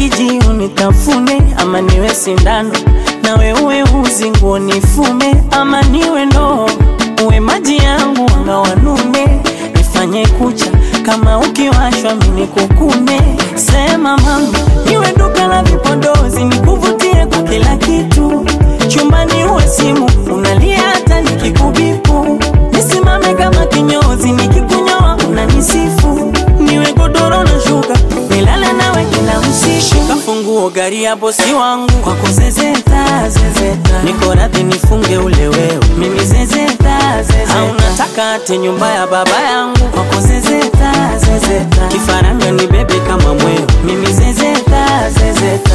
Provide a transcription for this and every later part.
kiji unitafune ama niwe sindano, nawe uwe uzi nguo nifume ama niwe ndoo, uwe maji yangu wanga wanume, nifanye kucha. Kama ukiwashwa mimi kukume, sema mama, niwe duka la vipondozi nikuvutie gari ya bosi wangu. Kwako zezeta zezeta, niko radhi nifunge ule wewe. Mimi zezeta zezeta, au nataka ate nyumba ya baba yangu. Kwako zezeta zezeta, kifaranga ni bebe kama mweo. Mimi zezeta zezeta.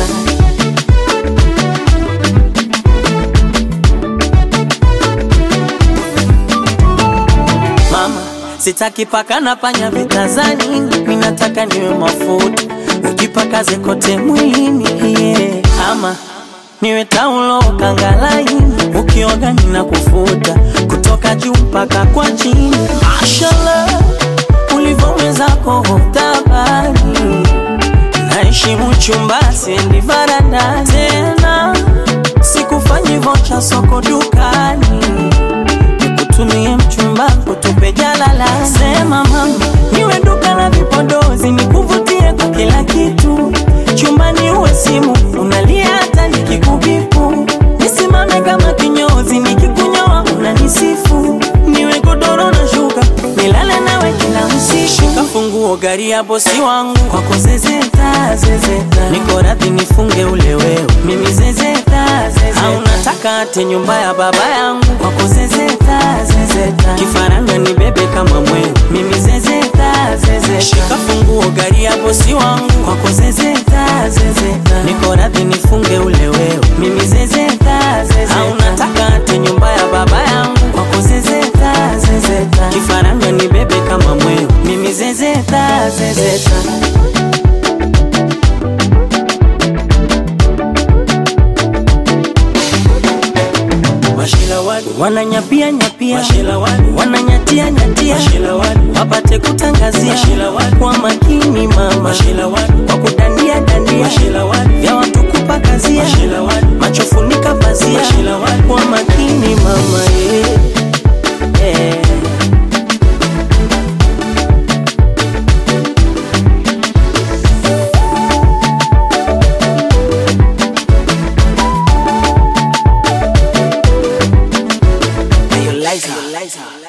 Mama, sitaki paka na panya vitazani, minataka nataka niwe mafuta ujipakaze kote mwilini yeah. Ama niwe taulo kangalaini, ukioga nina kufuta kutoka juu mpaka kwa chini. Mashallah, ulivyoweza tabani, naheshimu chumba sendi varanda tena, sikufanyi vocha soko dukani nikutumie mchumba kutupe jalala. Kama kinyozi nikikunyoa unanisifu, niwe godoro na shuka nilale nawe kila usiku, kafunguo gari ya bosi wangu. Kwako zezeta zezeta, niko radhi nifunge ule wewe. Mimi zezeta zezeta, au nataka ate nyumba ya baba yangu. Kwako zezeta zezeta, kifaranga ni bebe kama mwewe, mimi zezeta zezeta, shika funguo gari ya bosi wangu. Kwako zezeta, wananyapia nyapia. Wananyatia nyatia. Wapate kutangazia. Kwa makini mama. Kwa kudandia dandia vya watu kupakazia ライザー。